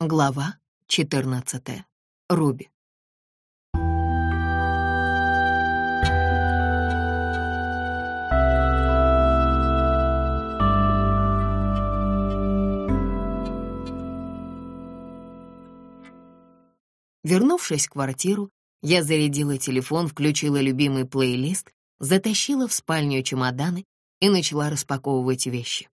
Глава 14. Руби. Вернувшись в квартиру, я зарядила телефон, включила любимый плейлист, затащила в спальню чемоданы и начала распаковывать вещи.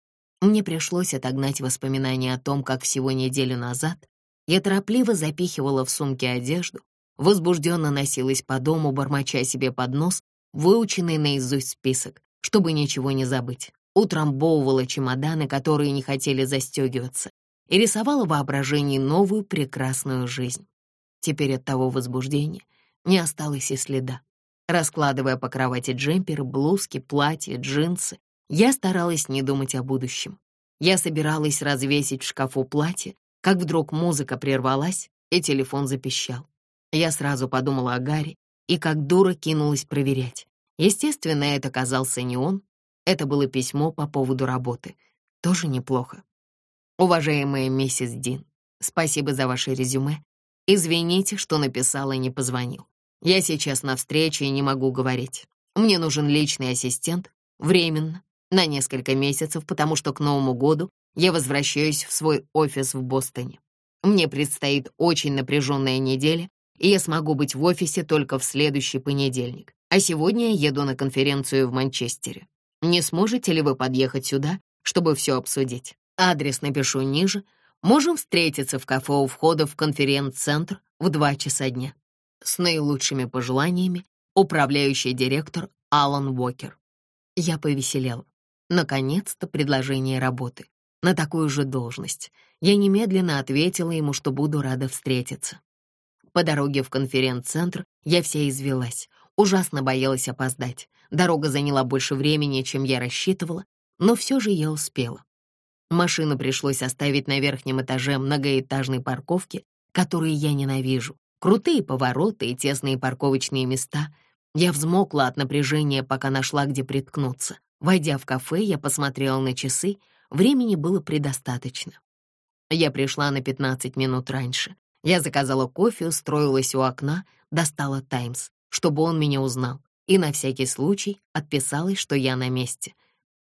Мне пришлось отогнать воспоминания о том, как всего неделю назад я торопливо запихивала в сумки одежду, возбужденно носилась по дому, бормоча себе под нос, выученный наизусть список, чтобы ничего не забыть. Утрамбовывала чемоданы, которые не хотели застегиваться, и рисовала в воображении новую прекрасную жизнь. Теперь от того возбуждения не осталось и следа. Раскладывая по кровати джемперы, блузки, платья, джинсы, я старалась не думать о будущем. Я собиралась развесить в шкафу платье, как вдруг музыка прервалась, и телефон запищал. Я сразу подумала о Гарри и как дура кинулась проверять. Естественно, это оказался не он. Это было письмо по поводу работы. Тоже неплохо. Уважаемая миссис Дин, спасибо за ваше резюме. Извините, что написала и не позвонил. Я сейчас на встрече и не могу говорить. Мне нужен личный ассистент, временно, на несколько месяцев, потому что к Новому году я возвращаюсь в свой офис в Бостоне. Мне предстоит очень напряженная неделя, и я смогу быть в офисе только в следующий понедельник. А сегодня я еду на конференцию в Манчестере. Не сможете ли вы подъехать сюда, чтобы все обсудить? Адрес напишу ниже. Можем встретиться в кафе у входа в конференц-центр в два часа дня. С наилучшими пожеланиями, управляющий директор Алан Уокер. Я повеселела. Наконец-то предложение работы. На такую же должность. Я немедленно ответила ему, что буду рада встретиться. По дороге в конференц-центр я вся извелась. Ужасно боялась опоздать. Дорога заняла больше времени, чем я рассчитывала, но все же я успела. Машину пришлось оставить на верхнем этаже многоэтажной парковки, которые я ненавижу. Крутые повороты и тесные парковочные места. Я взмокла от напряжения, пока нашла, где приткнуться. Войдя в кафе, я посмотрела на часы, времени было предостаточно. Я пришла на 15 минут раньше. Я заказала кофе, устроилась у окна, достала «Таймс», чтобы он меня узнал, и на всякий случай отписалась, что я на месте.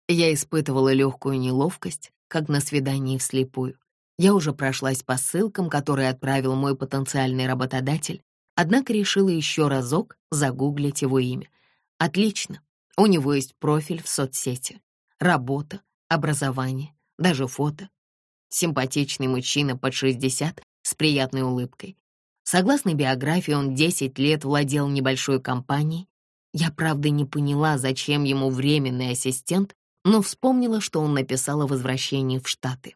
Я испытывала легкую неловкость, как на свидании вслепую. Я уже прошлась по ссылкам, которые отправил мой потенциальный работодатель, однако решила еще разок загуглить его имя. Отлично, у него есть профиль в соцсети, работа, образование, даже фото. Симпатичный мужчина под 60 с приятной улыбкой. Согласно биографии, он 10 лет владел небольшой компанией. Я, правда, не поняла, зачем ему временный ассистент, но вспомнила, что он написал о возвращении в Штаты.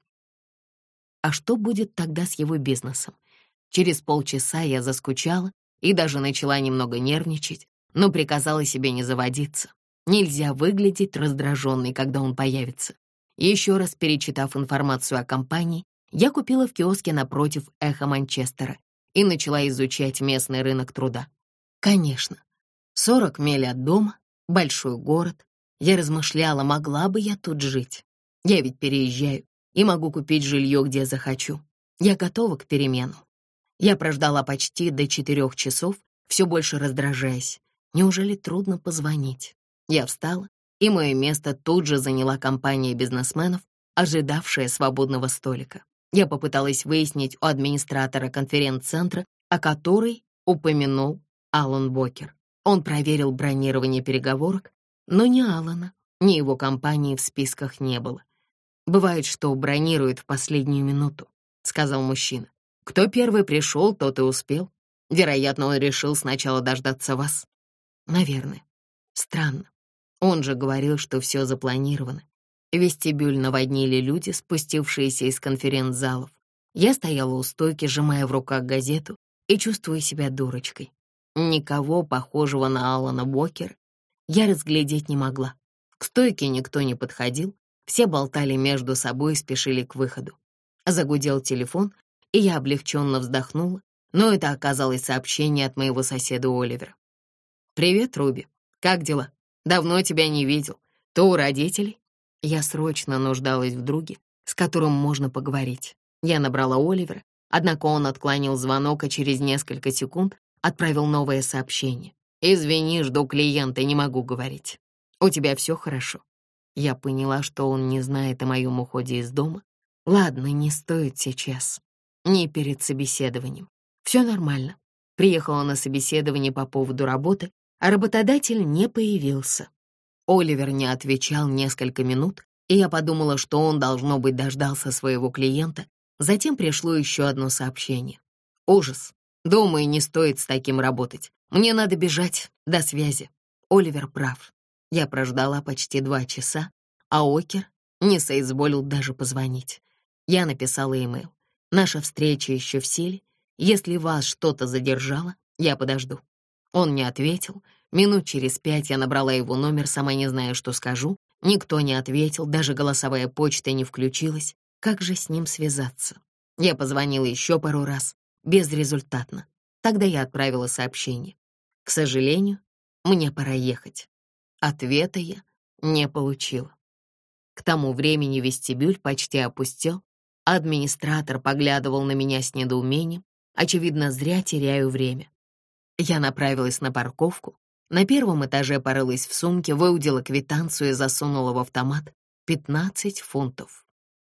А что будет тогда с его бизнесом? Через полчаса я заскучала и даже начала немного нервничать, но приказала себе не заводиться. Нельзя выглядеть раздраженной, когда он появится. Еще раз перечитав информацию о компании, я купила в киоске напротив эхо Манчестера и начала изучать местный рынок труда. Конечно, 40 миль от дома, большой город. Я размышляла, могла бы я тут жить. Я ведь переезжаю и могу купить жилье, где захочу. Я готова к перемену. Я прождала почти до четырех часов, все больше раздражаясь. Неужели трудно позвонить? Я встала, и мое место тут же заняла компания бизнесменов, ожидавшая свободного столика. Я попыталась выяснить у администратора конференц-центра, о которой упомянул Алан Бокер. Он проверил бронирование переговорок, но ни Алана, ни его компании в списках не было. «Бывает, что бронируют в последнюю минуту», — сказал мужчина. «Кто первый пришел, тот и успел. Вероятно, он решил сначала дождаться вас». «Наверное. Странно. Он же говорил, что все запланировано. Вестибюль наводнили люди, спустившиеся из конференц-залов. Я стояла у стойки, сжимая в руках газету и чувствуя себя дурочкой. Никого похожего на Алана Бокера я разглядеть не могла. К стойке никто не подходил, все болтали между собой и спешили к выходу. Загудел телефон, и я облегченно вздохнула, но это оказалось сообщение от моего соседа Оливера. «Привет, Руби. Как дела?» Давно тебя не видел. То у родителей. Я срочно нуждалась в друге, с которым можно поговорить. Я набрала Оливера, Однако он отклонил звонок, а через несколько секунд отправил новое сообщение. «Извини, жду клиента, не могу говорить. У тебя все хорошо?» Я поняла, что он не знает о моем уходе из дома. Ладно, не стоит сейчас. Не перед собеседованием. Все нормально. Приехала на собеседование по поводу работы, а работодатель не появился. Оливер не отвечал несколько минут, и я подумала, что он, должно быть, дождался своего клиента. Затем пришло еще одно сообщение. Ужас. Думаю, не стоит с таким работать. Мне надо бежать. До связи. Оливер прав. Я прождала почти два часа, а Окер не соизволил даже позвонить. Я написала имейл. Наша встреча еще в силе. Если вас что-то задержало, я подожду. Он не ответил. Минут через пять я набрала его номер, сама не зная, что скажу. Никто не ответил, даже голосовая почта не включилась. Как же с ним связаться? Я позвонила еще пару раз, безрезультатно. Тогда я отправила сообщение. К сожалению, мне пора ехать. Ответа я не получила. К тому времени вестибюль почти опустел, администратор поглядывал на меня с недоумением, очевидно, зря теряю время. Я направилась на парковку, на первом этаже порылась в сумке, выудила квитанцию и засунула в автомат 15 фунтов.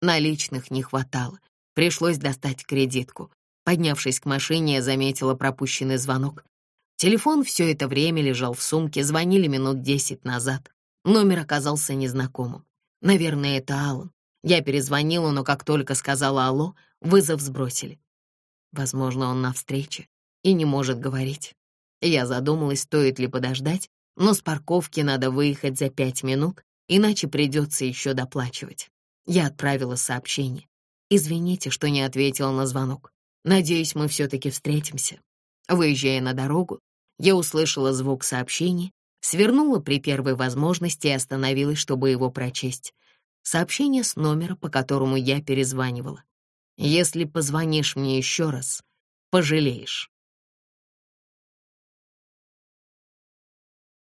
Наличных не хватало, пришлось достать кредитку. Поднявшись к машине, я заметила пропущенный звонок. Телефон все это время лежал в сумке, звонили минут десять назад. Номер оказался незнакомым. Наверное, это Аллан. Я перезвонила, но как только сказала «Алло», вызов сбросили. Возможно, он на встрече и не может говорить. Я задумалась, стоит ли подождать, но с парковки надо выехать за пять минут, иначе придется еще доплачивать. Я отправила сообщение. «Извините, что не ответила на звонок. Надеюсь, мы все-таки встретимся». Выезжая на дорогу, я услышала звук сообщения, свернула при первой возможности и остановилась, чтобы его прочесть. Сообщение с номера, по которому я перезванивала. «Если позвонишь мне еще раз, пожалеешь».